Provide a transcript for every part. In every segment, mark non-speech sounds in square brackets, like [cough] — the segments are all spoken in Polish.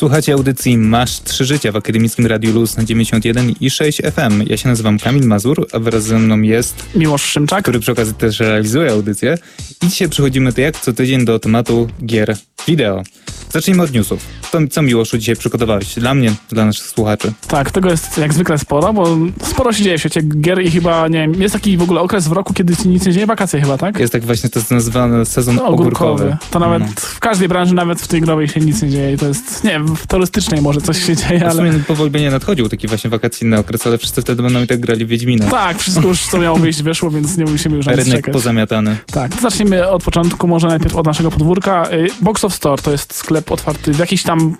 Słuchacie audycji Masz Trzy Życia w Akademickim Radiu Luz na 91 i 6 FM. Ja się nazywam Kamil Mazur, a wraz ze mną jest Miłosz Szymczak, który przy okazji też realizuje audycję. I dzisiaj przechodzimy to jak co tydzień do tematu gier wideo. Zacznijmy od newsów. To, co Miłoszu dzisiaj przygotowałeś? Dla mnie, dla naszych słuchaczy. Tak, tego jest jak zwykle sporo, bo sporo się dzieje w świecie gier i chyba, nie wiem, jest taki w ogóle okres w roku, kiedy nic nie dzieje, wakacje chyba, tak? Jest tak właśnie, to jest nazywany sezon ogórkowy. ogórkowy. To nawet no. w każdej branży, nawet w tej growej się nic nie dzieje. To jest, nie w turystycznej może coś się dzieje, ale... W sumie powoli będzie nadchodził taki właśnie wakacyjny okres, ale wszyscy wtedy będą i tak grali Wiedźmina. Tak, wszystko już co miało wyjść wyszło, więc nie musimy już Rynek czekać. pozamiatany. Tak, to zacznijmy od początku, może najpierw od naszego podwórka. Y, Box of Store to jest sklep otwarty w jakiejś tam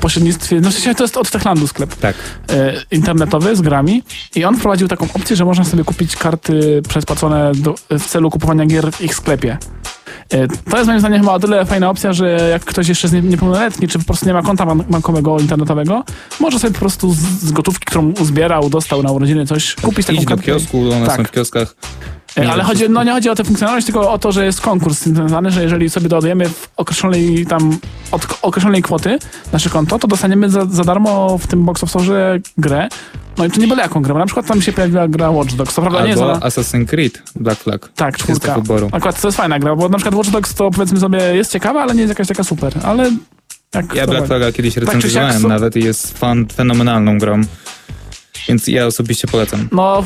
pośrednictwie, no w sensie to jest od Techlandu sklep tak. e, internetowy z grami i on wprowadził taką opcję, że można sobie kupić karty przespłacone do, w celu kupowania gier w ich sklepie. E, to jest moim zdaniem chyba o tyle fajna opcja, że jak ktoś jeszcze jest niepełnoletni, czy po prostu nie ma konta bankowego, internetowego, może sobie po prostu z, z gotówki, którą uzbierał, dostał na urodziny coś, kupić taką Idź do kiosku, one tak. są w kioskach. Nie ale chodzi, no nie chodzi o tę funkcjonalność, tylko o to, że jest konkurs z tym związany, że jeżeli sobie dodajemy w określonej tam, od określonej kwoty nasze konto, to dostaniemy za, za darmo w tym Box of Store grę. No i to nie byle jaką grę, na przykład tam się pojawiła gra Watch Dogs. To prawda Albo nie za... Assassin's Creed Black Flag. Tak, czwórka. Wyboru. Akurat to jest fajna gra, bo na przykład Watch Dogs to powiedzmy sobie jest ciekawa, ale nie jest jakaś taka super, ale... Jak ja Black Flaga kiedyś tak, recenzowałem tak, nawet i jest fan, fenomenalną grą. Więc ja osobiście polecam. No,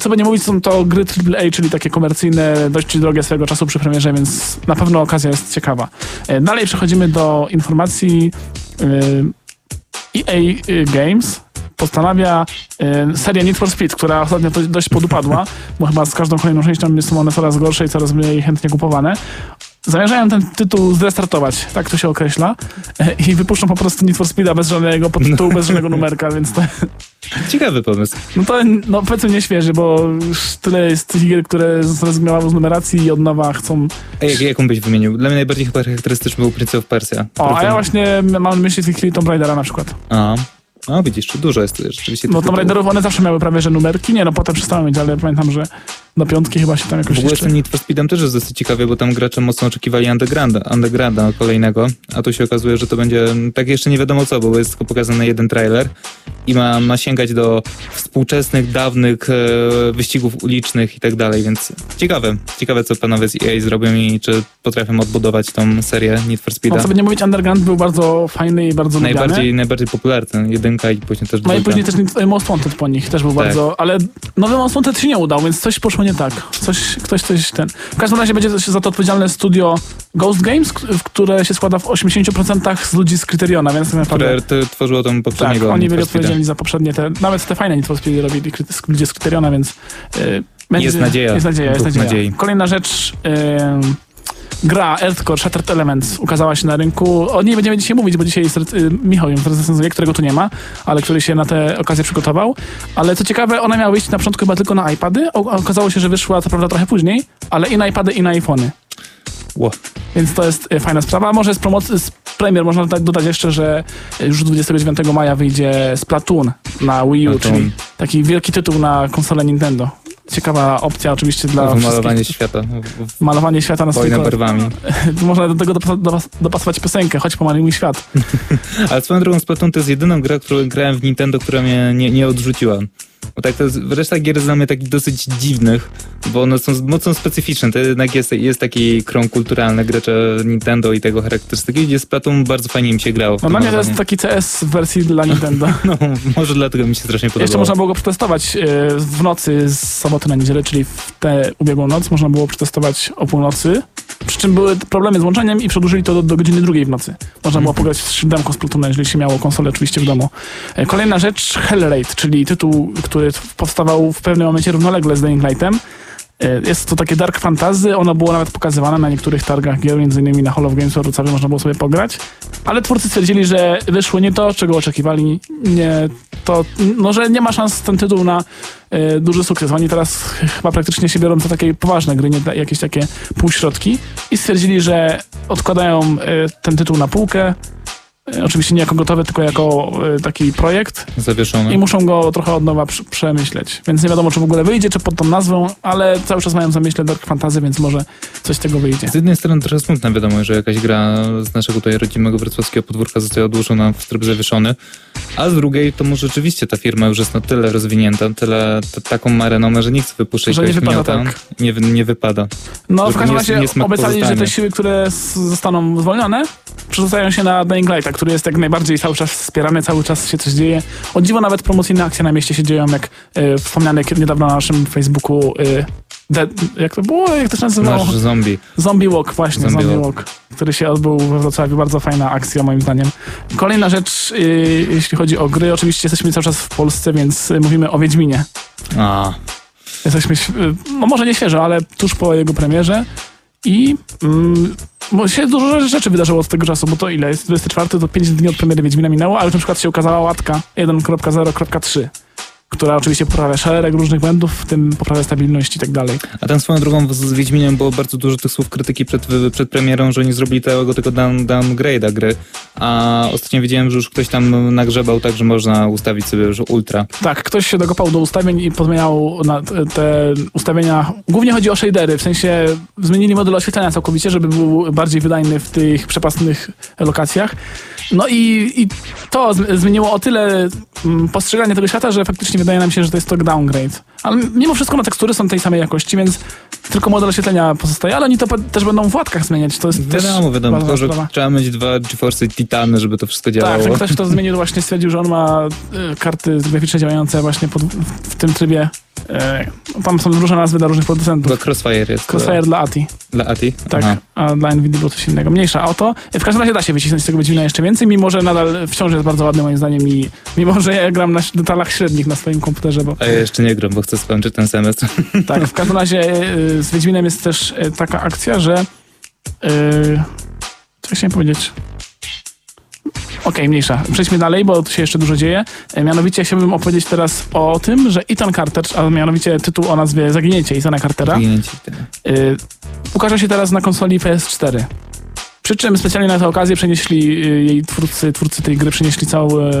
co by nie mówić, są to gry AAA, czyli takie komercyjne, dość drogie swego czasu przy premierze, więc na pewno okazja jest ciekawa. E, dalej przechodzimy do informacji EA e Games postanawia y, serię Need for Speed, która ostatnio dość podupadła, [laughs] bo chyba z każdą kolejną częścią są one coraz gorsze i coraz mniej chętnie kupowane. Zamierzają ten tytuł zrestartować, tak to się określa, i wypuszczą po prostu Need for Speeda bez żadnego podtytułu, bez żadnego [laughs] numerka, więc to... Ciekawy pomysł. No to no, powiedzmy nie świeży, bo tyle jest gier, które zrezygnowały z numeracji i od nowa chcą... A jak, jaką byś wymienił? Dla mnie najbardziej chyba charakterystyczny był Prince of Persia. O, a ja właśnie mam na myśli w tej chwili Tomb Raidera na przykład. A, no widzisz, dużo jest rzeczywiście. No Tomb Raiderów one zawsze miały prawie, że numerki. Nie, no potem przestały mieć, ale pamiętam, że do piątki chyba się tam jakoś W ogóle jeszcze... z tym Need for Speedem też jest dosyć ciekawie, bo tam gracze mocno oczekiwali Undergrounda, Undergrounda kolejnego, a tu się okazuje, że to będzie tak jeszcze nie wiadomo co, bo jest tylko pokazany jeden trailer i ma, ma sięgać do współczesnych, dawnych e, wyścigów ulicznych i tak dalej, więc ciekawe. Ciekawe, co panowie z EA zrobią i czy potrafią odbudować tą serię Need for Speeda. No, sobie nie mówić, Underground był bardzo fajny i bardzo najbardziej, lubiany. Najbardziej popularny, jedynka i później też. No i później też Most Wanted po nich też był tak. bardzo, ale nowy Most Wanted się nie udał, więc coś poszło nie tak. Coś, ktoś coś ten. W każdym razie będzie za to odpowiedzialne studio Ghost Games, które się składa w 80% z ludzi z Kryteriona, więc tak naprawdę... Które tworzyło tam poprzedniego Tak, oni byli odpowiedzialni za poprzednie te, nawet te fajne Need for Speed robili ludzie z Kryteriona, więc... Yy, będzie, jest nadzieja. Jest nadzieja, jest nadzieja. Nadziei. Kolejna rzecz... Yy, gra Earthcore Shattered Elements ukazała się na rynku. O niej będziemy dzisiaj mówić, bo dzisiaj jest y, Michał ją recenzuje, którego tu nie ma, ale który się na tę okazję przygotował. Ale co ciekawe, ona miała wyjść na początku chyba tylko na iPady, a okazało się, że wyszła co prawda trochę później, ale i na iPady i na iPhony. Wow. Więc to jest y, fajna sprawa. Może z promocji, z premier można dodać jeszcze, że już 29 maja wyjdzie Splatoon na Wii U, czyli taki wielki tytuł na konsolę Nintendo ciekawa opcja oczywiście dla Malowanie świata. Malowanie świata na Wojna barwami. [laughs] Można do tego dopasować piosenkę, choć pomaluj mój świat. [laughs] Ale swoją drogą Splatoon to jest jedyną grę, którą grałem w Nintendo, która mnie nie, nie odrzuciła. Bo tak to jest, reszta gier znamy takich dosyć dziwnych, bo one są mocno specyficzne. To jednak jest, jest taki krąg kulturalny gracze Nintendo i tego charakterystyki, gdzie z Platą bardzo fajnie mi się grało. No mnie to jest taki CS w wersji dla Nintendo. [laughs] no, może dlatego mi się strasznie podobało. Jeszcze można było go przetestować e, w nocy z soboty na niedzielę, czyli w tę ubiegłą noc można było przetestować o północy. Czym były problemy z łączeniem i przedłużyli to do, do godziny drugiej w nocy. Można było pograć w siódemką z Plutona, jeżeli się miało konsolę oczywiście w domu. E, kolejna rzecz, Hellraid, czyli tytuł, który powstawał w pewnym momencie równolegle z Dying Lightem. E, jest to takie dark fantasy, ono było nawet pokazywane na niektórych targach gier, innymi na Hall of Games w Wrocławiu można było sobie pograć, ale twórcy stwierdzili, że wyszło nie to, czego oczekiwali, nie to, no, że nie ma szans ten tytuł na y, duży sukces. Oni teraz chyba praktycznie się biorą za takie poważne gry, nie jakieś takie półśrodki. I stwierdzili, że odkładają y, ten tytuł na półkę, oczywiście nie jako gotowy, tylko jako e, taki projekt Zawieszony. i muszą go trochę od nowa przemyśleć. Więc nie wiadomo, czy w ogóle wyjdzie, czy pod tą nazwą, ale cały czas mają w zamyśle Dark Fantasy, więc może coś z tego wyjdzie. Z jednej strony trochę smutna wiadomość, że jakaś gra z naszego tutaj rodzimego wrocławskiego podwórka zostaje odłożona w tryb zawieszony, a z drugiej to może rzeczywiście ta firma już jest na tyle rozwinięta, tyle taką ma renomę, że nie chce wypuszczać Że nie wypada miota. tak. Nie, nie wypada. No, w każdym razie obiecali, że te siły, które zostaną zwolnione, przerzucają się na Dying Lighta, który jest jak najbardziej cały czas wspierany, cały czas się coś dzieje. O dziwo nawet promocyjne akcje na mieście się dzieją, jak e, wspomniane niedawno na naszym Facebooku e, Dead, jak to było? Jak to się nazywało? Nasz zombie. Zombie Walk, właśnie, Zombie Zombie, Walk. Walk, który się odbył we Wrocławiu. Bardzo fajna akcja, moim zdaniem. Kolejna rzecz, y, jeśli chodzi o gry, oczywiście jesteśmy cały czas w Polsce, więc y, mówimy o Wiedźminie. A, Jesteśmy, no może nie świeżo, ale tuż po jego premierze i mm, się dużo rzeczy wydarzyło od tego czasu, bo to ile? Jest 24, to 5 dni od premiery Wiedźmina minęło, ale na przykład się ukazała łatka 1.0.3, która oczywiście poprawia szereg różnych błędów, w tym poprawia stabilność i tak dalej. a tam swoją drogą z Wiedźminem było bardzo dużo tych słów krytyki przed, przed premierą, że oni zrobili tego tylko down, downgrade'a gry, a ostatnio widziałem, że już ktoś tam nagrzebał tak, że można ustawić sobie już ultra. Tak, ktoś się dokopał do ustawień i te- te ustawienia. Głównie chodzi o shadery, w sensie zmienili model oświetlenia całkowicie, żeby był bardziej wydajny w tych przepastnych lokacjach. No i, i to zm- zmieniło o tyle mm, postrzeganie tego świata, że faktycznie wydaje nam się, że to jest to downgrade. Ale mimo wszystko no, tekstury są tej samej jakości, więc tylko model oświetlenia pozostaje, ale oni to też będą w łatkach zmieniać. To jest też Wiadomo, wiadomo, ważna tylko że trzeba mieć dwa GeForce Titany, żeby to wszystko Tak, działało. ten ktoś, kto zmienił, właśnie stwierdził, że on ma y, karty graficzne działające właśnie pod, w, w tym trybie. E, tam są różne nazwy dla różnych producentów. Crossfire jest. Crossfire dla ATI, Dla ATI? tak, Aha. a dla NVIDIA było coś innego. Mniejsza o to. W każdym razie da się wycisnąć z tego Wiedźmina jeszcze więcej, mimo że nadal wciąż jest bardzo ładny moim zdaniem i mimo, że ja gram na detalach średnich na swoim komputerze, bo A ja jeszcze nie gram, bo chcę skończyć ten semestr. [laughs] tak, w każdym razie y, z Wiedźminem jest też y, taka akcja, że y, co chciałem powiedzieć? Okej, mniejsza. Przejdźmy dalej, bo tu się jeszcze dużo dzieje. E, Mianowicie chciałbym opowiedzieć teraz o tym, że Ethan Carter, a mianowicie tytuł o nazwie Zaginięcie Ethana Cartera, Zginięci, tak. y, ukaże się teraz na konsoli PS4. Przy czym specjalnie na tę okazję przenieśli y, jej twórcy, twórcy tej gry, przenieśli cały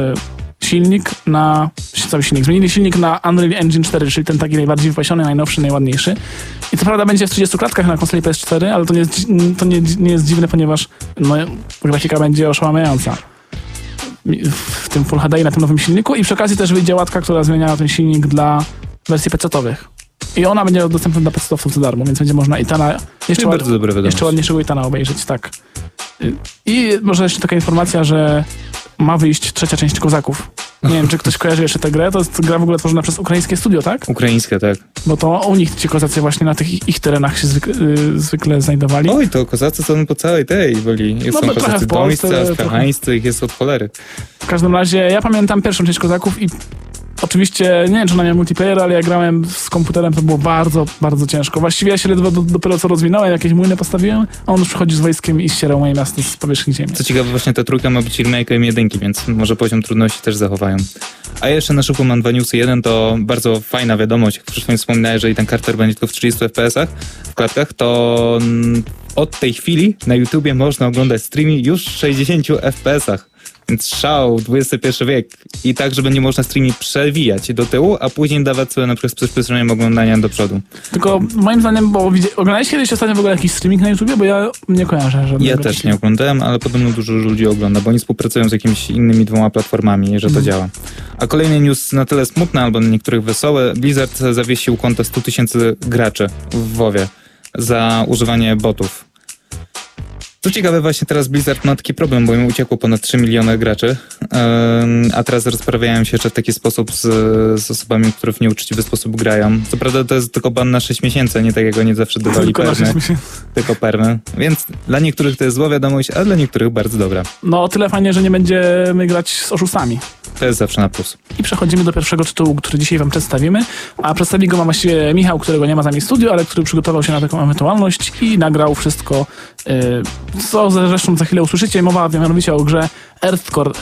silnik na, cały silnik, zmienili silnik na Unreal Engine 4, czyli ten taki najbardziej wypasiony, najnowszy, najładniejszy. I co prawda będzie w 30 klatkach na konsoli PS4, ale to nie jest, to nie, nie jest dziwne, ponieważ no, grafika będzie oszałamiająca w tym Full HD i na tym nowym silniku i przy okazji też wyjdzie łatka, która zmienia ten silnik dla wersji PC-owych. I ona będzie dostępna dla PC-owców za darmo, więc będzie można Itana jeszcze, ład, jeszcze ładniejszego Itana obejrzeć, tak. I może jeszcze taka informacja, że ma wyjść trzecia część Kozaków. Nie wiem, czy ktoś kojarzy jeszcze tę grę. To jest gra w ogóle tworzona przez ukraińskie studio, tak? Ukraińskie, tak. Bo to u nich ci kozacy właśnie na tych ich, ich terenach się zwykle, y, zwykle znajdowali. Oj, to kozacy są po całej tej woli. Jest No, są kozacy Polsce, domiscy, trochę- astrachańscy, ich jest od cholery. W każdym razie ja pamiętam pierwszą część Kozaków i oczywiście nie wiem, czy ona miała multiplayer, ale ja grałem z komputerem, to było bardzo, bardzo ciężko. Właściwie ja się ledwo do, dopiero co rozwinąłem, jakieś młyny postawiłem, a on już przychodzi z wojskiem i ścierał moje miasto z powierzchni ziemi. Co ciekawe, właśnie ta trójka ma być remake'em jedynki, więc może poziom trudności też zachowają. A jeszcze na szybko mam dwa newsy. Jeden to bardzo fajna wiadomość, jak wcześniej wspomniałem, jeżeli ten Carter będzie tylko w 30 FPS-ach, w klatkach, to od tej chwili na YouTubie można oglądać streamy już w 60 FPS-ach. Więc szał, XXI wiek. I tak, żeby nie można streamy przewijać do tyłu, a później dawać sobie na przykład z przyspieszeniem oglądania do przodu. Tylko moim zdaniem, bo oglądałeś kiedyś ostatnio w ogóle jakiś streaming na YouTubie, bo ja nie kojarzę żadnego. Ja też nie oglądałem, ale podobno dużo ludzi ogląda, bo oni współpracują z jakimiś innymi dwoma platformami, że to Mhm. działa. A kolejny news na tyle smutny, albo na niektórych wesoły. Blizzard zawiesił konto 100 tysięcy graczy w WoWie za używanie botów. Co ciekawe, właśnie teraz Blizzard ma taki problem, bo im uciekło ponad 3 miliony graczy, a teraz rozprawiają się jeszcze w taki sposób z, z osobami, które w nieuczciwy sposób grają. Co prawda to jest tylko ban na 6 miesięcy, nie tak jak oni zawsze dawali Tylko permy, tylko permy. Więc dla niektórych to jest zła wiadomość, a dla niektórych bardzo dobra. No o tyle fajnie, że nie będziemy grać z oszustami. To jest zawsze na plus. I przechodzimy do pierwszego tytułu, który dzisiaj wam przedstawimy, a przedstawi go ma właściwie Michał, którego nie ma z nami w studiu, ale który przygotował się na taką ewentualność i nagrał wszystko, y, co zresztą za chwilę usłyszycie. Mowa mianowicie o grze Earthcore,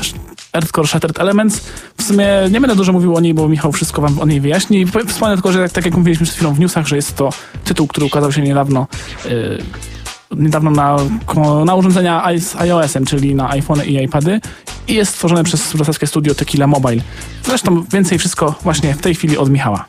Earthcore Shattered Elements. W sumie nie będę dużo mówił o niej, bo Michał wszystko wam o niej wyjaśni. Wspomnę tylko, że tak, jak mówiliśmy przed chwilą w newsach, że jest to tytuł, który ukazał się niedawno y, niedawno na, na urządzenia z iOS-em, czyli na iPhone i iPady i jest stworzone przez wrocławskie studio Tequila Mobile. Zresztą więcej wszystko właśnie w tej chwili od Michała.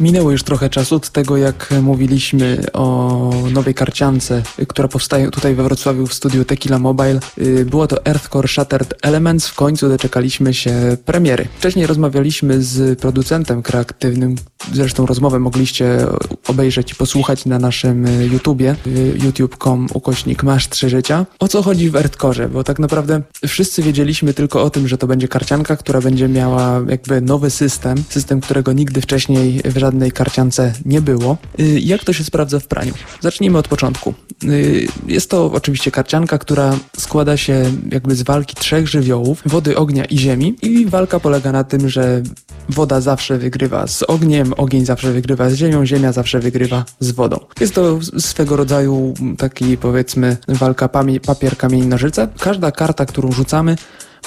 Minęło już trochę czasu od tego, jak mówiliśmy o nowej karciance, która powstaje tutaj we Wrocławiu w studiu Tequila Mobile. Y, było to Earthcore Shattered Elements. W końcu doczekaliśmy się premiery. Wcześniej rozmawialiśmy z producentem kreatywnym. Zresztą rozmowę mogliście obejrzeć i posłuchać na naszym YouTubie y, youtube.com ukośnik masz trzy życia. O co chodzi w Earthcore? Bo tak naprawdę wszyscy wiedzieliśmy tylko o tym, że to będzie karcianka, która będzie miała jakby nowy system, system, którego nigdy wcześniej w żadnej karciance nie było. Y, jak to się sprawdza w praniu? Zacznijmy od początku. Y, jest to oczywiście karcianka, która składa się jakby z walki trzech żywiołów, wody, ognia i ziemi i walka polega na tym, że woda zawsze wygrywa z ogniem, ogień zawsze wygrywa z ziemią, ziemia zawsze wygrywa z wodą. Jest to swego rodzaju taki powiedzmy walka papier, kamień, nożyce. Każda karta, którą rzucamy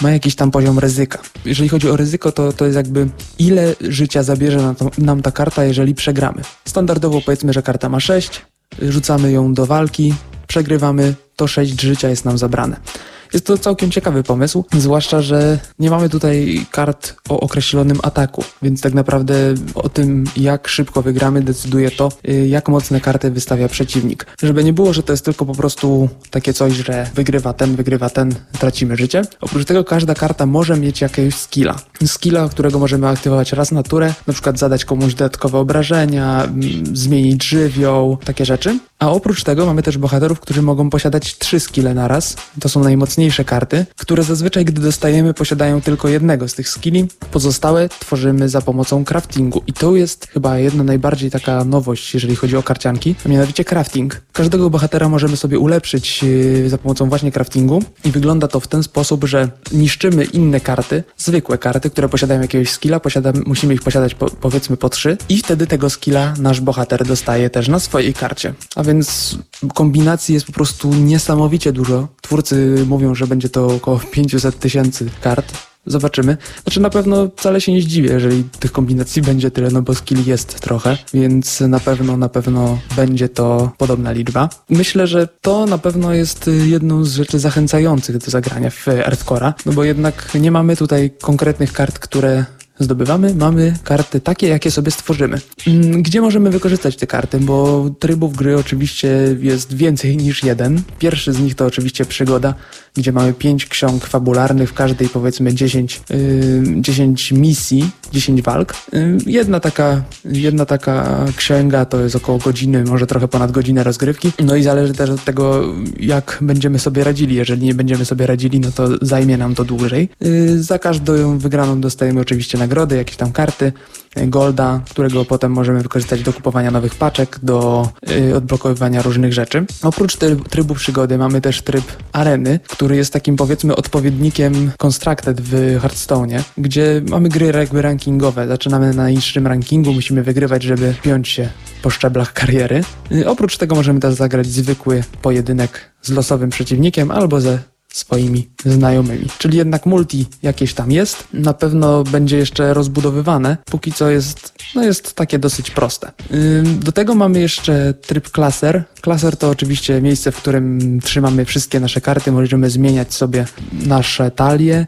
ma jakiś tam poziom ryzyka. Jeżeli chodzi o ryzyko, to, to jest jakby ile życia zabierze nam, to, nam ta karta, jeżeli przegramy. Standardowo powiedzmy, że karta ma 6, rzucamy ją do walki, przegrywamy, to 6 życia jest nam zabrane. Jest to całkiem ciekawy pomysł, zwłaszcza, że nie mamy tutaj kart o określonym ataku, więc tak naprawdę o tym, jak szybko wygramy, decyduje to, y, jak mocne karty wystawia przeciwnik. Żeby nie było, że to jest tylko po prostu takie coś, że wygrywa ten, wygrywa ten, tracimy życie. Oprócz tego każda karta może mieć jakiegoś skilla. Skilla, którego możemy aktywować raz na turę, na przykład zadać komuś dodatkowe obrażenia, mm, zmienić żywioł, takie rzeczy. A oprócz tego mamy też bohaterów, którzy mogą posiadać trzy skille naraz. To są najmocniejsze karty, które zazwyczaj, gdy dostajemy, posiadają tylko jednego z tych skilli. Pozostałe tworzymy za pomocą craftingu. I to jest chyba jedna najbardziej taka nowość, jeżeli chodzi o karcianki, a mianowicie crafting. Każdego bohatera możemy sobie ulepszyć yy, za pomocą właśnie craftingu i wygląda to w ten sposób, że niszczymy inne karty, zwykłe karty, które posiadają jakiegoś skilla, posiadamy, musimy ich posiadać po, powiedzmy po trzy i wtedy tego skilla nasz bohater dostaje też na swojej karcie. A więc kombinacji jest po prostu niesamowicie dużo. Twórcy mówią, że będzie to około [laughs] 500 tysięcy kart. Zobaczymy. Znaczy na pewno wcale się nie zdziwię, jeżeli tych kombinacji będzie tyle, no bo skilli jest trochę, więc na pewno, na pewno będzie to podobna liczba. Myślę, że to na pewno jest jedną z rzeczy zachęcających do zagrania w Earthcore'a, no bo jednak nie mamy tutaj konkretnych kart, które zdobywamy, mamy karty takie, jakie sobie stworzymy. Mm, gdzie możemy wykorzystać te karty? Bo trybów gry oczywiście jest więcej niż jeden. Pierwszy z nich to oczywiście przygoda, gdzie mamy pięć ksiąg fabularnych, w każdej powiedzmy 10, yy, 10 misji, 10 walk. Yy, jedna, taka, jedna taka księga to jest około godziny, może trochę ponad godzinę rozgrywki. No i zależy też od tego, jak będziemy sobie radzili. Jeżeli nie będziemy sobie radzili, no to zajmie nam to dłużej. Yy, za każdą wygraną dostajemy oczywiście nagrody, jakieś tam karty. Golda, którego potem możemy wykorzystać do kupowania nowych paczek, do yy, odblokowywania różnych rzeczy. Oprócz trybu przygody mamy też tryb areny, który jest takim powiedzmy odpowiednikiem Constructed w Hearthstone, gdzie mamy gry jakby rankingowe. Zaczynamy na najniższym rankingu, musimy wygrywać, żeby piąć się po szczeblach kariery. Yy, oprócz tego możemy też zagrać zwykły pojedynek z losowym przeciwnikiem albo ze swoimi znajomymi. Czyli jednak multi jakieś tam jest, na pewno będzie jeszcze rozbudowywane, póki co jest, no jest takie dosyć proste. Do tego mamy jeszcze tryb klaser. Klaser to oczywiście miejsce, w którym trzymamy wszystkie nasze karty, możemy zmieniać sobie nasze talie,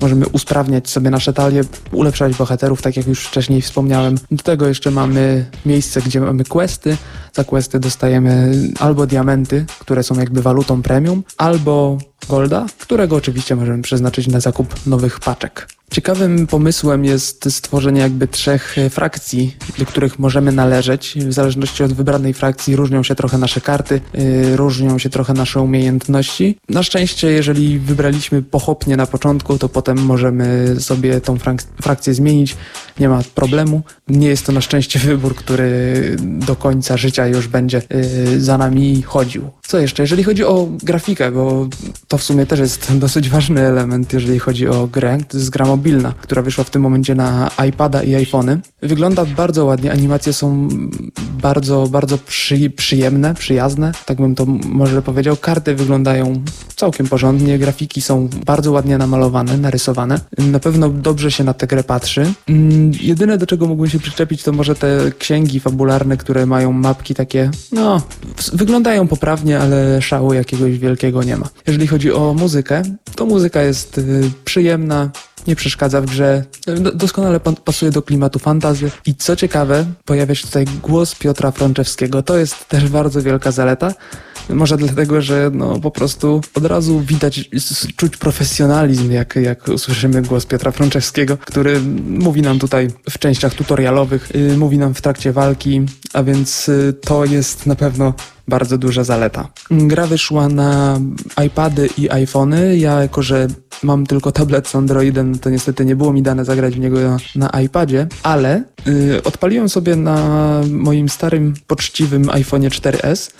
możemy usprawniać sobie nasze talie, ulepszać bohaterów, tak jak już wcześniej wspomniałem. Do tego jeszcze mamy miejsce, gdzie mamy questy. Za questy dostajemy albo diamenty, które są jakby walutą premium, albo golda, którego oczywiście możemy przeznaczyć na zakup nowych paczek. Ciekawym pomysłem jest stworzenie jakby trzech e, frakcji, do których możemy należeć. W zależności od wybranej frakcji różnią się trochę nasze karty, yy, różnią się trochę nasze umiejętności. Na szczęście, jeżeli wybraliśmy pochopnie na początku, to potem możemy sobie tą frak frakcję zmienić. Nie ma problemu. Nie jest to na szczęście wybór, który do końca życia już będzie yy, za nami chodził. Co jeszcze? Jeżeli chodzi o grafikę, bo to w sumie też jest [laughs] dosyć ważny element, jeżeli chodzi o grę. Jest gra mobilna, która wyszła w tym momencie na iPada i iPhony. Wygląda bardzo ładnie, animacje są bardzo, bardzo przy, przyjemne, przyjazne, tak bym to może powiedział. Karty wyglądają całkiem porządnie, grafiki są bardzo ładnie namalowane, narysowane. Na pewno dobrze się na tę grę patrzy. Mm, jedyne do czego mógłbym się przyczepić to może te księgi fabularne, które mają mapki takie, no, wyglądają poprawnie, ale szału jakiegoś wielkiego nie ma. Jeżeli chodzi o muzykę, to muzyka jest y, przyjemna, nie przeszkadza w grze, doskonale pasuje do klimatu fantazy i co ciekawe, pojawia się tutaj głos Piotra Frączewskiego. To jest też bardzo wielka zaleta. Może dlatego, że no, po prostu od razu widać, czuć profesjonalizm, jak, jak usłyszymy głos Piotra Frączewskiego, który mówi nam tutaj w częściach tutorialowych, yy, mówi nam w trakcie walki, a więc yy, to jest na pewno bardzo duża zaleta. Gra wyszła na iPady i iPhony. Ja, jako że mam tylko tablet z Androidem, to niestety nie było mi dane zagrać w niego na, na iPadzie, ale yy, odpaliłem sobie na moim starym, poczciwym iPhone'ie 4S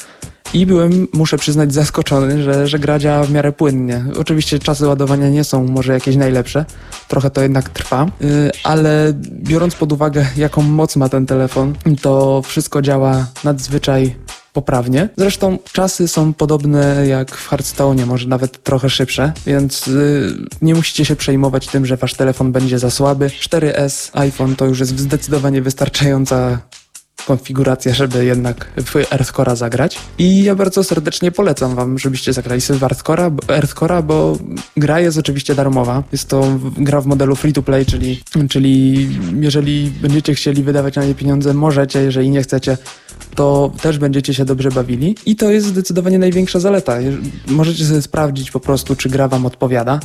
i byłem, muszę przyznać, zaskoczony, że, że gra działa w miarę płynnie. Oczywiście czasy ładowania nie są może jakieś najlepsze, trochę to jednak trwa, yy, ale biorąc pod uwagę, jaką moc ma ten telefon, to wszystko działa nadzwyczaj poprawnie. Zresztą czasy są podobne jak w Hearthstone, może nawet trochę szybsze, więc yy, nie musicie się przejmować tym, że wasz telefon będzie za słaby. 4S iPhone to już jest zdecydowanie wystarczająca konfiguracja, żeby jednak w Earthcore'a zagrać. I ja bardzo serdecznie polecam wam, żebyście zagrali sobie w Earthcore'a, Earthcore'a, bo gra jest oczywiście darmowa. Jest to gra w modelu free to play, czyli, czyli jeżeli będziecie chcieli wydawać na nie pieniądze, możecie, jeżeli nie chcecie, to też będziecie się dobrze bawili. I to jest zdecydowanie największa zaleta. Możecie sobie sprawdzić po prostu, czy gra wam odpowiada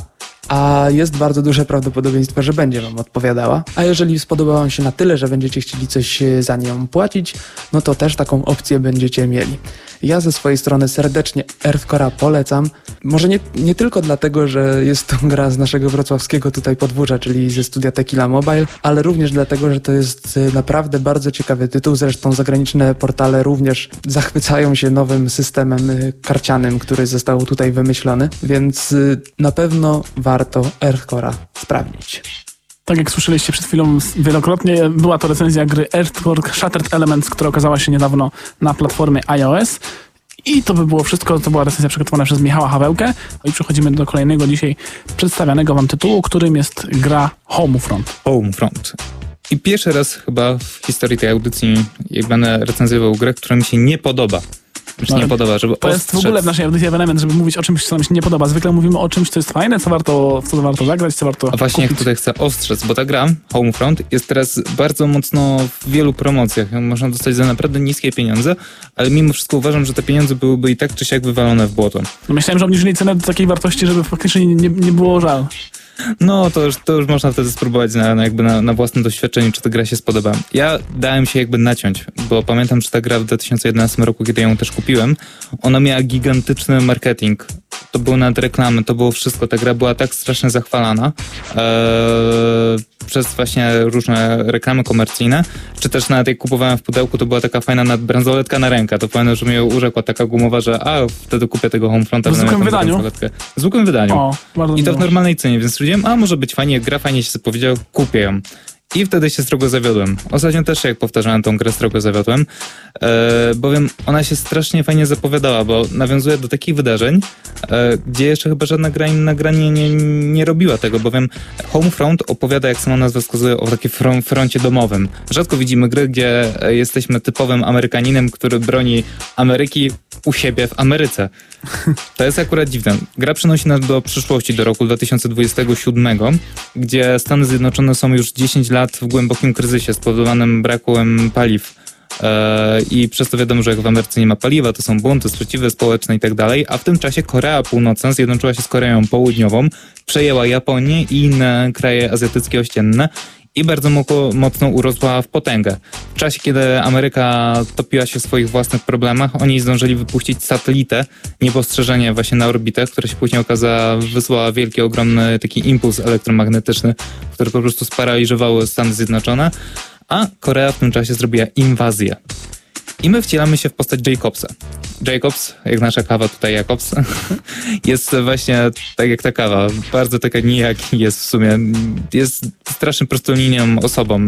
a jest bardzo duże prawdopodobieństwo, że będzie Wam odpowiadała. A jeżeli spodoba Wam się na tyle, że będziecie chcieli coś e, za nią płacić, no to też taką opcję będziecie mieli. Ja ze swojej strony serdecznie Earthcore'a polecam. Może nie, nie tylko dlatego, że jest to gra z naszego wrocławskiego tutaj podwórza, czyli ze studia Tequila Mobile, ale również dlatego, że to jest e, naprawdę bardzo ciekawy tytuł. Zresztą zagraniczne portale również zachwycają się nowym systemem e, karcianym, który został tutaj wymyślony, więc na pewno warto Earthcore'a sprawdzić. Tak jak słyszeliście przed chwilą wielokrotnie, była to recenzja gry Earthcore Shattered Elements, która okazała się niedawno na platformie iOS. I to by było wszystko. To była recenzja przygotowana przez Michała Hawełkę. No I przechodzimy do kolejnego dzisiaj przedstawianego wam tytułu, którym jest gra Homefront. Homefront. I pierwszy raz chyba w historii tej audycji, będę recenzował grę, która mi się nie podoba mi się nie podoba, żeby To jest w ogóle w naszej audycji ewenement, żeby mówić o czymś, co nam się nie podoba. Zwykle mówimy o czymś, co jest fajne, co warto, co warto zagrać, co warto A właśnie kupić. jak tutaj chcę ostrzec, bo ta gra, Homefront, jest teraz bardzo mocno w wielu promocjach. Można dostać za naprawdę niskie pieniądze, ale mimo wszystko uważam, że te pieniądze byłyby i tak czy siak wywalone w błoto. No myślałem, że obniżyli cenę do takiej wartości, żeby faktycznie nie, nie było żal. No, to już, to już można wtedy spróbować na, na jakby na, na własnym doświadczeniu, czy ta gra się spodoba. Ja dałem się jakby naciąć, bo pamiętam, że ta gra w 2011 roku, kiedy ją też kupiłem, ona miała gigantyczny marketing. To były nawet reklamy, to było wszystko. Ta gra była tak strasznie zachwalana ee, przez właśnie różne reklamy komercyjne, czy też nawet jak kupowałem w pudełku, to była taka fajna nadbransoletka na rękę. To pamiętam, że mnie urzekła taka gumowa, że a, wtedy kupię tego Homefronta. W zwykłym wydaniu? W zwykłym wydaniu. O, I to w normalnej cenie, więc stwierdziłem, a może być fajnie, gra fajnie się powiedział, kupię ją. I wtedy się strogo zawiodłem. Ostatnio też jak powtarzałem tą grę, strogo zawiodłem, e, bowiem ona się strasznie fajnie zapowiadała, bo nawiązuje do takich wydarzeń, e, gdzie jeszcze chyba żadna gra inna gra nie, nie, nie robiła tego, bowiem Homefront opowiada, jak sama nazwa wskazuje, o takim froncie domowym. Rzadko widzimy gry, gdzie e, jesteśmy typowym Amerykaninem, który broni Ameryki u siebie w Ameryce. To jest akurat dziwne. Gra przenosi nas do przyszłości, do roku 2027, gdzie Stany Zjednoczone są już 10 lat w głębokim kryzysie spowodowanym brakiem paliw. E, I przez to wiadomo, że jak w Ameryce nie ma paliwa, to są bunty, sprzeciwy społeczne i tak dalej, a w tym czasie Korea Północna zjednoczyła się z Koreą Południową, przejęła Japonię i inne kraje azjatyckie ościenne i bardzo mocno urosła w potęgę. W czasie, kiedy Ameryka topiła się w swoich własnych problemach, oni zdążyli wypuścić satelitę, niepostrzeżenie właśnie na orbitę, która się później okazała, wysłała wielki, ogromny taki impuls elektromagnetyczny, który po prostu sparaliżował Stany Zjednoczone, a Korea w tym czasie zrobiła inwazję. I my wcielamy się w postać Jacobsa. Jacobs, jak nasza kawa tutaj Jacobs, [laughs] jest właśnie tak jak ta kawa. Bardzo taka nijaki jest w sumie. Jest strasznie prostolinią osobą.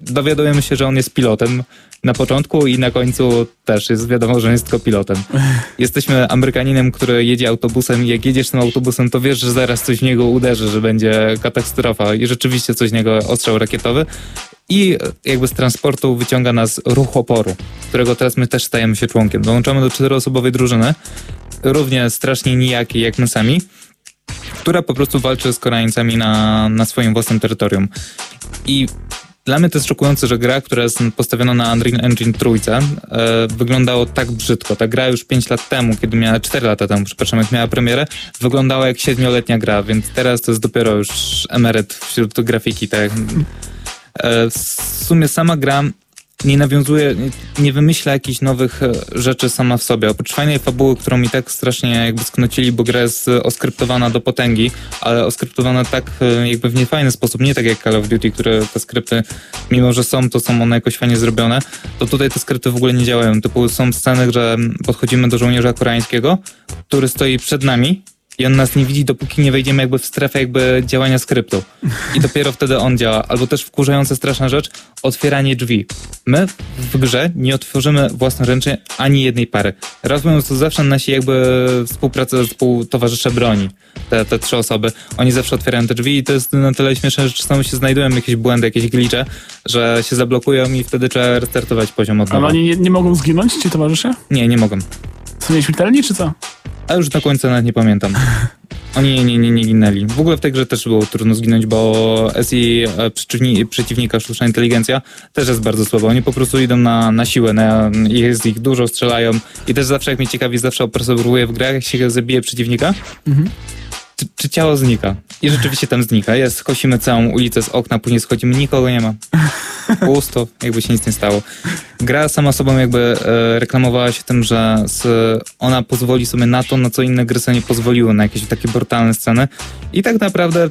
Dowiadujemy się, że on jest pilotem na początku i na końcu też jest wiadomo, że jest tylko pilotem. [laughs] Jesteśmy Amerykaninem, który jedzie autobusem i jak jedziesz tym autobusem, to wiesz, że zaraz coś w niego uderzy, że będzie katastrofa i rzeczywiście coś z niego ostrzał rakietowy. I jakby z transportu wyciąga nas ruch oporu, którego teraz my też stajemy się członkiem. Dołączamy do czteroosobowej drużyny, równie strasznie nijakiej jak my sami, która po prostu walczy z Koreańcami na, na swoim własnym terytorium. I dla mnie to jest szokujące, że gra, która jest postawiona na Unreal Engine trójce, e, wyglądało tak brzydko. Ta gra już 5 lat temu, kiedy miała, 4 lata temu, przepraszam, jak miała premierę, wyglądała jak 7-letnia gra, więc teraz to jest dopiero już emeryt wśród grafiki, tak. E, w sumie sama gra nie nawiązuje, nie wymyśla jakichś nowych e, rzeczy sama w sobie. Oprócz fajnej fabuły, którą mi tak strasznie jakby sknocili, bo gra jest oskryptowana do potęgi, ale oskryptowana tak e, jakby w niefajny sposób, nie tak jak Call of Duty, które te skrypty, mimo że są, to są one jakoś fajnie zrobione, to tutaj te skrypty w ogóle nie działają. Typu są sceny, że podchodzimy do żołnierza koreańskiego, który stoi przed nami i on nas nie widzi, dopóki nie wejdziemy jakby w strefę jakby działania skryptu. I dopiero wtedy on działa. Albo też wkurzająca straszna rzecz, otwieranie drzwi. My w grze nie otworzymy własnoręcznie ani jednej pary. Mówiąc, to zawsze nasi jakby współpracy, współtowarzysze broni, te, te trzy osoby, oni zawsze otwierają te drzwi i to jest na tyle śmieszne, że czasami się znajdują jakieś błędy, jakieś glicze, że się zablokują i wtedy trzeba restartować poziom od nowa. Ale oni nie, nie mogą zginąć, ci towarzysze? Nie, nie mogą. Są nieśmiertelni, czy co? A już do końca nawet nie pamiętam. Oni nie, nie, nie, nie ginęli. W ogóle w tej grze też było trudno zginąć, bo SI e, przeciwni, przeciwnika, sztuczna inteligencja, też jest bardzo słaba. Oni po prostu idą na, na siłę, na, jest ich dużo, strzelają i też zawsze jak mnie ciekawi, zawsze obserwuję w grach, jak się zabije przeciwnika, mhm czy, czy, ciało znika. I rzeczywiście tam znika. Jest, skosimy całą ulicę z okna, później schodzimy, nikogo nie ma. [laughs] Pusto, jakby się nic nie stało. Gra sama sobą jakby e, reklamowała się tym, że z, ona pozwoli sobie na to, na co inne gry sobie nie pozwoliły, na jakieś takie brutalne sceny. I tak naprawdę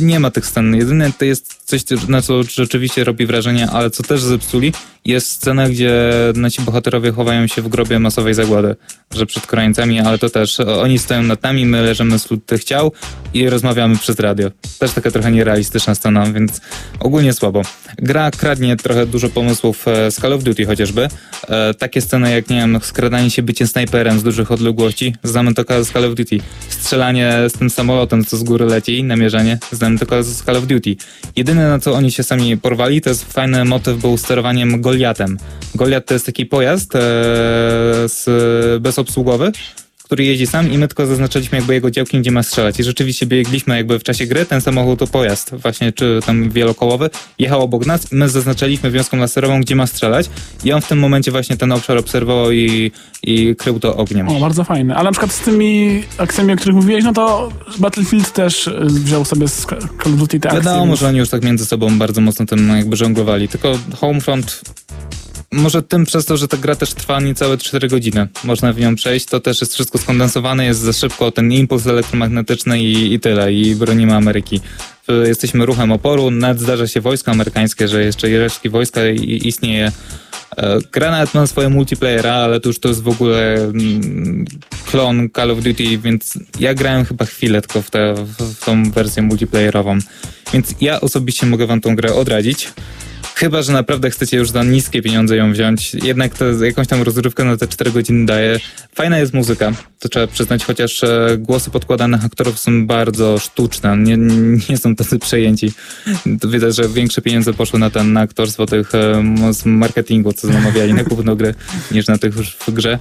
nie ma tych scen. Jedyne to jest coś, na co rzeczywiście robi wrażenie, ale co też zepsuli, jest scena, gdzie nasi bohaterowie chowają się w grobie masowej zagłady, że przed Koreańcami, ale to też oni stoją nad nami, my leżymy wśród tych ciał i rozmawiamy przez radio. Też taka trochę nierealistyczna scena, więc ogólnie słabo. Gra kradnie trochę dużo pomysłów e, z Call of Duty chociażby. E, takie sceny jak, nie wiem, skradanie się, bycie snajperem z dużych odległości, znamy to z Call of Duty. Strzelanie z tym samolotem, co z góry leci, namierzenie, znamy to z Call of Duty. Jedyne na co oni się sami porwali, to jest fajny motyw był sterowaniem Goliatem. Goliat to jest taki pojazd e, z, bezobsługowy, który jeździ sam i my tylko zaznaczyliśmy jakby jego działkiem, gdzie ma strzelać. I rzeczywiście biegliśmy jakby w czasie gry, ten samochód to pojazd właśnie, czy tam wielokołowy, jechał obok nas my zaznaczyliśmy wiązką laserową, gdzie ma strzelać i on w tym momencie właśnie ten obszar obserwował i, i krył to ogniem. O, bardzo fajne. Ale na przykład z tymi akcjami, o których mówiłeś, no to Battlefield też y, wziął sobie z Call of Duty te akcje. Wiadomo, że oni już tak między sobą bardzo mocno tym jakby żonglowali, tylko Homefront może tym przez to, że ta gra też trwa niecałe 4 godziny. Można w nią przejść, to też jest wszystko skondensowane, jest za szybko ten impuls elektromagnetyczny i, i tyle, i bronimy Ameryki. Jesteśmy ruchem oporu, nawet zdarza się wojsko amerykańskie, że jeszcze resztki wojska istnieje. E, gra nawet ma swoje multiplayera, ale to już to jest w ogóle mm, klon Call of Duty, więc ja grałem chyba chwilę tylko w, te, w tą wersję multiplayerową. Więc ja osobiście mogę wam tą grę odradzić. Chyba, że naprawdę chcecie już za niskie pieniądze ją wziąć. Jednak to jakąś tam rozrywkę na te 4 godziny daje. Fajna jest muzyka, to trzeba przyznać, chociaż e, głosy podkładanych aktorów są bardzo sztuczne, nie, nie są tacy przejęci. Widać, że większe pieniądze poszły na ten na aktorstwo tych e, z marketingu, co zamawiali na [laughs] kupno gry, niż na tych już w grze.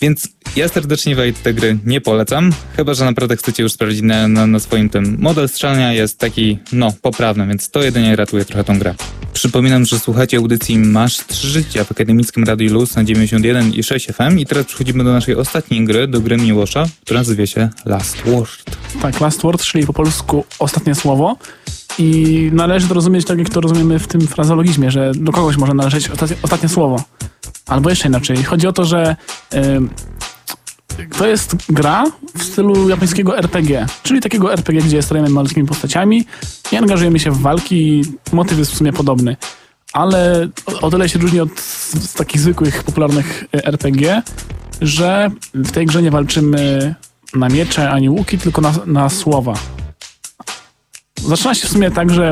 Więc ja serdecznie wam te gry nie polecam, chyba że naprawdę chcecie już sprawdzić na, na, na, swoim tym. Model strzelania jest taki, no, poprawny, więc to jedynie ratuje trochę tą grę. Przypominam, że słuchacie audycji Masz 3 życia w Akademickim Radiu Luz na 91 i 6 FM i teraz przechodzimy do naszej ostatniej gry, do gry Miłosza, która nazywa się Last Word. Tak, Last Word, czyli po polsku ostatnie słowo. I należy to rozumieć tak, jak to rozumiemy w tym frazologizmie, że do kogoś może należeć ostatnie, ostatnie słowo. Albo jeszcze inaczej. Chodzi o to, że to jest gra w stylu japońskiego RPG, czyli takiego RPG, gdzie sterujemy malutkimi postaciami i angażujemy się w walki. Motyw jest w sumie podobny. ale o- tyle się różni od z takich zwykłych, popularnych e, RPG, że w tej grze nie walczymy na miecze ani łuki, tylko na, na słowa. Zaczyna się w sumie tak, że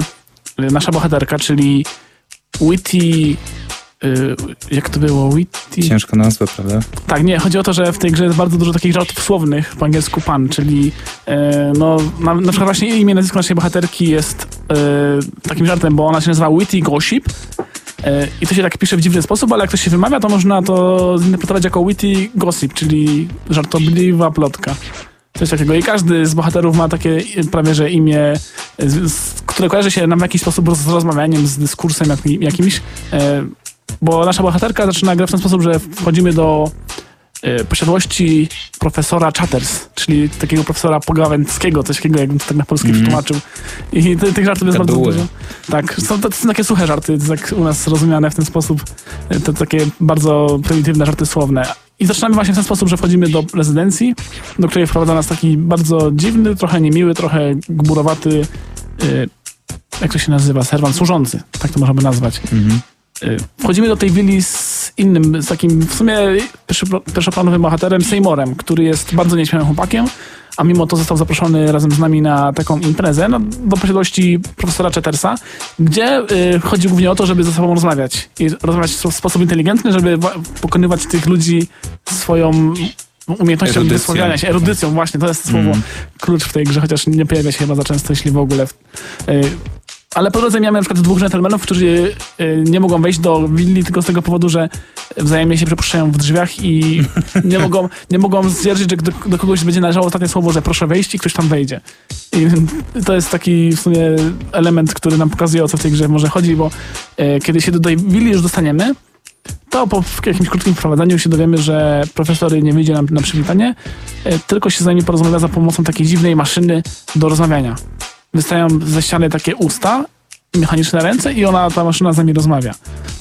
nasza bohaterka, czyli Witty. Y, Jak to było? Witty. Ciężko nazwę, prawda? Tak, nie, chodzi o to, że w tej grze jest bardzo dużo takich żartów słownych, po angielsku pan, czyli e, no, na, na przykład właśnie imię, nazwisko naszej bohaterki jest e, takim żartem, bo ona się nazywa Witty Gossip e, i to się tak pisze w dziwny sposób, ale jak to się wymawia, to można to zinterpretować jako Witty Gossip, czyli żartobliwa plotka. Coś takiego. I każdy z bohaterów ma takie prawie, że imię, z, z, które kojarzy się nam w jakiś sposób z rozmawianiem, z dyskursem jakim, jakimś. E, bo nasza bohaterka zaczyna grę w ten sposób, że wchodzimy do e, posiadłości profesora Chatters, czyli takiego profesora pogawęckiego, coś takiego, jakbym to tak na polski przetłumaczył. I ty, tych żartów jest bardzo dużo. Tak, są, to są takie suche żarty, to tak u nas rozumiane w ten sposób. E, To takie bardzo prymitywne żarty słowne. I zaczynamy właśnie w ten sposób, że wchodzimy do rezydencji, do której wprowadza nas taki bardzo dziwny, trochę niemiły, trochę gburowaty, e, jak to się nazywa, serwant służący, tak to możemy nazwać. Mhm. Y, Wchodzimy do tej willi z innym, z takim w sumie pierwszopla- pierwszoplanowym bohaterem, Seymourem, który jest bardzo nieśmiałym chłopakiem, a mimo to został zaproszony razem z nami na taką imprezę no, do posiadłości profesora Chattersa, gdzie y, chodzi głównie o to, żeby ze sobą rozmawiać. I rozmawiać w sposób inteligentny, żeby wa- pokonywać tych ludzi swoją umiejętnością Erudycją. wysławiania się, erudycją właśnie, to jest słowo Mm. klucz w tej grze, chociaż nie pojawia się chyba za często, jeśli w ogóle. Y, Ale po drodze miałem na przykład dwóch dżentelmenów, którzy y, nie mogą wejść do willi tylko z tego powodu, że wzajemnie się przepuszczają w drzwiach i [laughs] nie mogą, nie mogą stwierdzić, że do, do kogoś będzie należało ostatnie słowo, że proszę wejść i ktoś tam wejdzie. I to jest taki w sumie element, który nam pokazuje, o co w tej grze może chodzi, bo y, kiedy się do tej willi już dostaniemy, to po jakimś krótkim wprowadzeniu się dowiemy, że profesor nie wyjdzie nam na przywitanie, y, tylko się z nami porozmawia za pomocą takiej dziwnej maszyny do rozmawiania wystają ze ściany takie usta, mechaniczne ręce i ona, ta maszyna z nami rozmawia.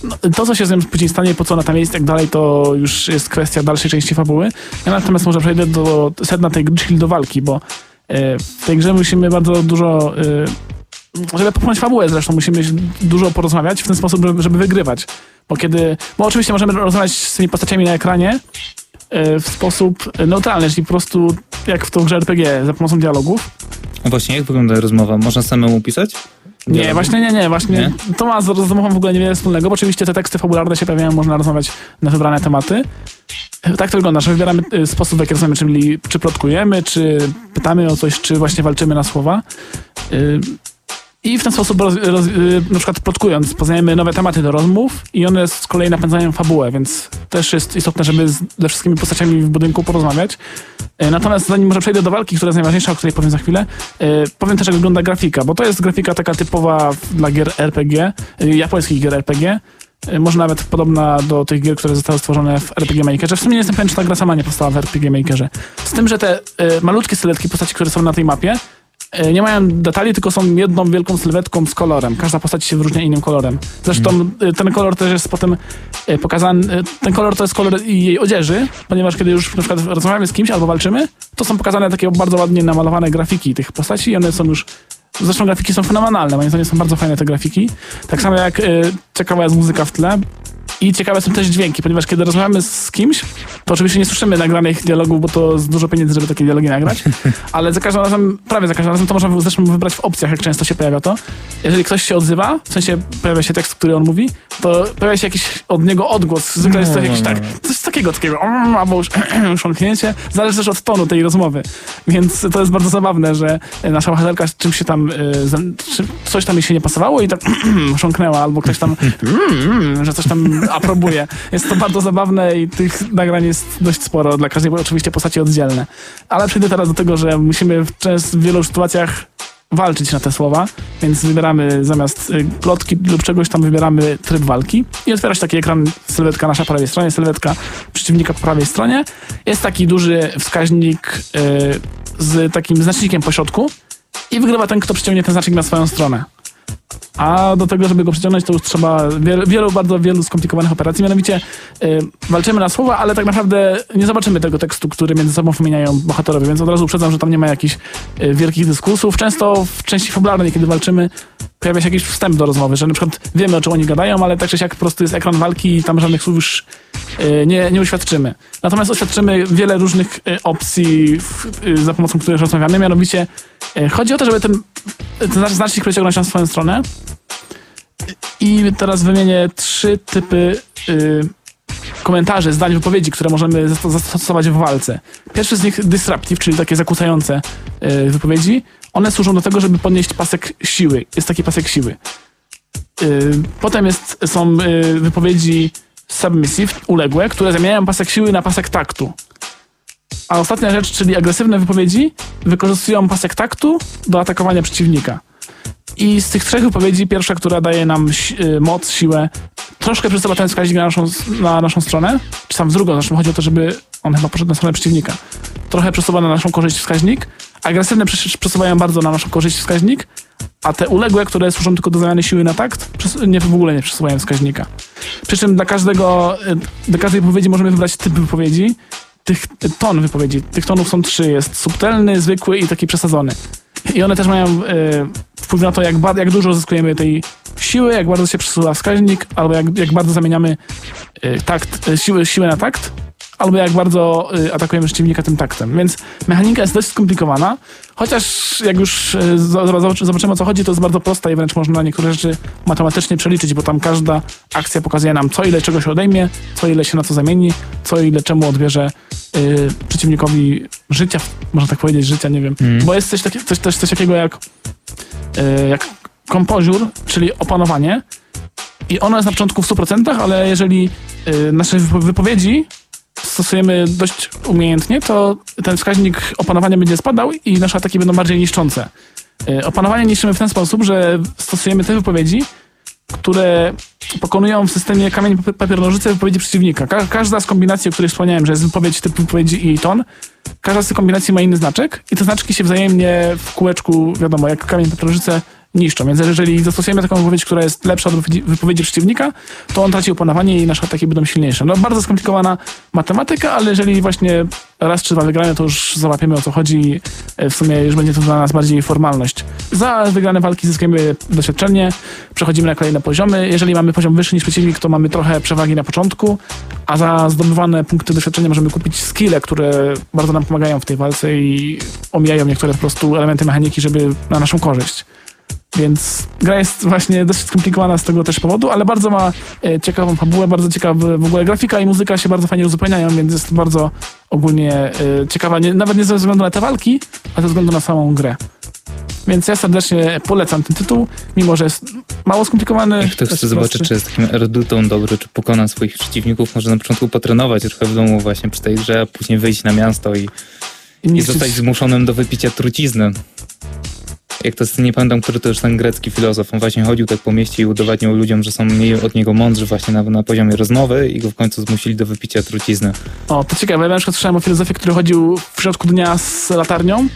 No, to, co się z nią później stanie, po co ona tam jest i tak dalej, to już jest kwestia dalszej części fabuły. Ja natomiast może przejdę do sedna tej gry, czyli do walki, bo e, w tej grze musimy bardzo dużo, e, żeby popchnąć fabułę zresztą, musimy dużo porozmawiać w ten sposób, żeby, żeby wygrywać. Bo kiedy, bo oczywiście możemy rozmawiać z tymi postaciami na ekranie w sposób neutralny, czyli po prostu jak w tą grze RPG, za pomocą dialogów. A właśnie, jak wygląda rozmowa? Można samemu pisać? Nie, Dialog? właśnie nie, nie, właśnie Nie? to ma z rozmową w ogóle niewiele wspólnego, bo oczywiście te teksty fabularne się pojawiają, można rozmawiać na wybrane tematy. Tak to wygląda, że wybieramy y, sposób, w jaki rozmawiamy, czyli czy plotkujemy, czy pytamy o coś, czy właśnie walczymy na słowa. I w ten sposób, roz, roz, y, na przykład plotkując, poznajemy nowe tematy do rozmów i one z kolei napędzają fabułę, więc też jest istotne, żeby ze wszystkimi postaciami w budynku porozmawiać. Y, Natomiast zanim może przejdę do walki, która jest najważniejsza, o której powiem za chwilę, y, powiem też, jak wygląda grafika, bo to jest grafika taka typowa dla gier RPG, y, japońskich gier RPG. Może nawet podobna do tych gier, które zostały stworzone w RPG Makerze. W sumie nie jestem pewien, czy ta gra sama nie powstała w RPG Makerze. Z tym, że te malutkie sylwetki postaci, które są na tej mapie, nie mają detali, tylko są jedną wielką sylwetką z kolorem. Każda postać się wyróżnia innym kolorem. Zresztą y, ten kolor też jest potem y, pokazany. Ten kolor to jest kolor jej odzieży, ponieważ kiedy już na przykład rozmawiamy z kimś albo walczymy, to są pokazane takie bardzo ładnie namalowane grafiki tych postaci i one są już Zresztą grafiki są fenomenalne, moim zdaniem są bardzo fajne te grafiki. Tak samo jak y, ciekawa jest muzyka w tle. I ciekawe są też dźwięki, ponieważ kiedy rozmawiamy z kimś, to oczywiście nie słyszymy nagranych dialogów, bo to jest dużo pieniędzy, żeby takie dialogi nagrać, [laughs] ale za każdym razem, prawie za każdym razem, to można zresztą wybrać w opcjach, jak często się pojawia to. Jeżeli ktoś się odzywa, w sensie pojawia się tekst, który on mówi, to pojawia się jakiś od niego odgłos. Zwykle jest to jakiś tak, coś takiego, takiego, mm, albo już [clears throat] chrząknięcie. Zależy też od tonu tej rozmowy. Więc to jest bardzo zabawne, że nasza bohaterka z czymś się tam, y, z- coś tam jej się nie pasowało i tak [clears throat] chrząknęła, albo ktoś tam, [laughs] mm, że coś tam aprobuje. Jest to bardzo zabawne i tych nagrań jest dość sporo, dla każdej oczywiście postaci oddzielne. Ale przejdę teraz do tego, że musimy w, częst, w wielu sytuacjach walczyć na te słowa, więc wybieramy zamiast y, plotki lub czegoś tam wybieramy tryb walki i otwiera się taki ekran, sylwetka nasza po prawej stronie, sylwetka przeciwnika po prawej stronie. Jest taki duży wskaźnik y, z takim znacznikiem po środku i wygrywa ten, kto przyciągnie ten znacznik na swoją stronę. A do tego, żeby go przyciągnąć, to już trzeba wielu, wielu bardzo wielu skomplikowanych operacji. Mianowicie y, walczymy na słowa, ale tak naprawdę nie zobaczymy tego tekstu, który między sobą wymieniają bohaterowie, więc od razu uprzedzam, że tam nie ma jakichś y, wielkich dyskusów. Często w części fabularnej, kiedy walczymy, pojawia się jakiś wstęp do rozmowy, że na przykład wiemy, o czym oni gadają, ale tak czy siak po prostu jest ekran walki i tam żadnych słów już y, nie, nie uświadczymy. Natomiast uświadczymy wiele różnych y, opcji, w, y, za pomocą których rozmawiamy. Mianowicie y, chodzi o to, żeby ten, ten znacznik przeciągnąć na swoją stronę. I teraz wymienię trzy typy y, komentarzy, zdań, wypowiedzi, które możemy zast- zastosować w walce. Pierwszy z nich disruptive, czyli takie zakłócające y, wypowiedzi. One służą do tego, żeby podnieść pasek siły. Jest taki pasek siły. Y, potem jest, są y, wypowiedzi submissive, uległe, które zamieniają pasek siły na pasek taktu. A ostatnia rzecz, czyli agresywne wypowiedzi, wykorzystują pasek taktu do atakowania przeciwnika. I z tych trzech wypowiedzi, pierwsza, która daje nam si- y, moc, siłę, troszkę przesuwa ten wskaźnik na naszą, na naszą stronę, czy tam w drugą, zresztą chodzi o to, żeby on chyba poszedł na stronę przeciwnika. Trochę przesuwa na naszą korzyść wskaźnik, agresywne przes- przesuwają bardzo na naszą korzyść wskaźnik, a te uległe, które służą tylko do zamiany siły na takt, nie, w ogóle nie przesuwają wskaźnika. Przy czym dla każdego, y, dla każdej wypowiedzi możemy wybrać typ wypowiedzi, tych ton wypowiedzi. Tych tonów są trzy. Jest subtelny, zwykły i taki przesadzony. I one też mają y, wpływ na to, jak, jak dużo zyskujemy tej siły, jak bardzo się przesuwa wskaźnik, albo jak, jak bardzo zamieniamy y, takt, y, siły, siłę na takt, albo jak bardzo atakujemy przeciwnika tym taktem. Więc mechanika jest dość skomplikowana, chociaż jak już zo- zobaczy- zobaczymy o co chodzi, to jest bardzo prosta i wręcz można niektóre rzeczy matematycznie przeliczyć, bo tam każda akcja pokazuje nam, co ile czego się odejmie, co ile się na co zamieni, co ile czemu odbierze y, przeciwnikowi życia, można tak powiedzieć, życia, nie wiem. Mm. Bo jest coś, takie, coś, coś, coś takiego jak, y, jak kompoziur, czyli opanowanie. I ono jest na początku w 100%, ale jeżeli y, nasze wypo- wypowiedzi stosujemy dość umiejętnie, to ten wskaźnik opanowania będzie spadał i nasze ataki będą bardziej niszczące. Y, Opanowanie niszczymy w ten sposób, że stosujemy te wypowiedzi, które pokonują w systemie kamień, papier- nożyce wypowiedzi przeciwnika. Ka każda z kombinacji, o której wspomniałem, że jest wypowiedź, typ wypowiedzi i ton, każda z tych kombinacji ma inny znaczek i te znaczki się wzajemnie w kółeczku, wiadomo, jak kamień, papier, nożyce niszczą. Więc jeżeli zastosujemy taką wypowiedź, która jest lepsza od wypowiedzi, przeciwnika, to on traci opanowanie i nasze ataki będą silniejsze. No bardzo skomplikowana matematyka, ale jeżeli właśnie raz czy dwa wygrane, to już załapiemy o co chodzi e, w sumie już będzie to dla nas bardziej formalność. Za wygrane walki zyskujemy doświadczenie, przechodzimy na kolejne poziomy. Jeżeli mamy poziom wyższy niż przeciwnik, to mamy trochę przewagi na początku, a za zdobywane punkty doświadczenia możemy kupić skille, które bardzo nam pomagają w tej walce i omijają niektóre po prostu elementy mechaniki, żeby na naszą korzyść. Więc gra jest właśnie dość skomplikowana z tego też powodu, ale bardzo ma e, ciekawą fabułę, bardzo ciekawa w ogóle grafika i muzyka się bardzo fajnie uzupełniają, więc jest bardzo ogólnie e, ciekawa, nie, nawet nie ze względu na te walki, ale ze względu na samą grę. Więc ja serdecznie polecam ten tytuł, mimo że jest mało skomplikowany. Jak ktoś chce zobaczyć, czy jest takim erudutą dobry, czy pokona swoich przeciwników, może na początku potrenować trochę w domu właśnie przy tej grze, a później wyjść na miasto i, i niszczyć- zostać zmuszonym do wypicia trucizny. Jak to jest, nie pamiętam, który to już ten grecki filozof, on właśnie chodził tak po mieście i udowadniał ludziom, że są mniej od niego mądrzy właśnie na, na poziomie rozmowy i go w końcu zmusili do wypicia trucizny. O, to ciekawe. Ja na przykład słyszałem o filozofie, który chodził w środku dnia z latarnią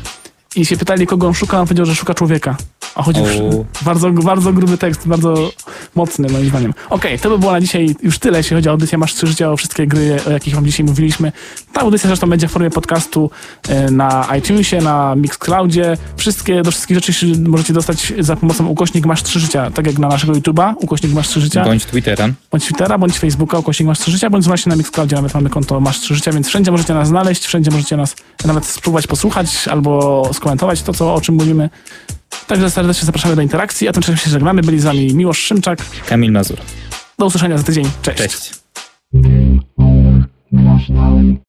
i się pytali, kogo on szuka, on powiedział, że szuka człowieka. A chodził O. bardzo, bardzo gruby tekst, bardzo mocny moim zdaniem. Okej, to by było na dzisiaj już tyle, jeśli chodzi o audycję Masz Trzy Życia, o wszystkie gry, o jakich wam dzisiaj mówiliśmy. Ta audycja zresztą będzie w formie podcastu e, na iTunesie, na Mixcloudzie. Wszystkie, do wszystkich rzeczy możecie dostać za pomocą ukośnik Masz Trzy Życia, tak jak na naszego YouTube'a, ukośnik Masz Trzy Życia Bądź Twittera. bądź Twittera, bądź Facebooka, ukośnik Masz 3 Życia, bądź właśnie na Mixcloudzie nawet mamy konto Masz 3 Życia, więc wszędzie możecie nas znaleźć, wszędzie możecie nas nawet spróbować posłuchać albo skomentować to, co, o czym mówimy. Także serdecznie zapraszamy do interakcji, a tymczasem się żegnamy. Byli z nami Miłosz Szymczak. Kamil Mazur. Do usłyszenia za tydzień. Cześć. Cześć.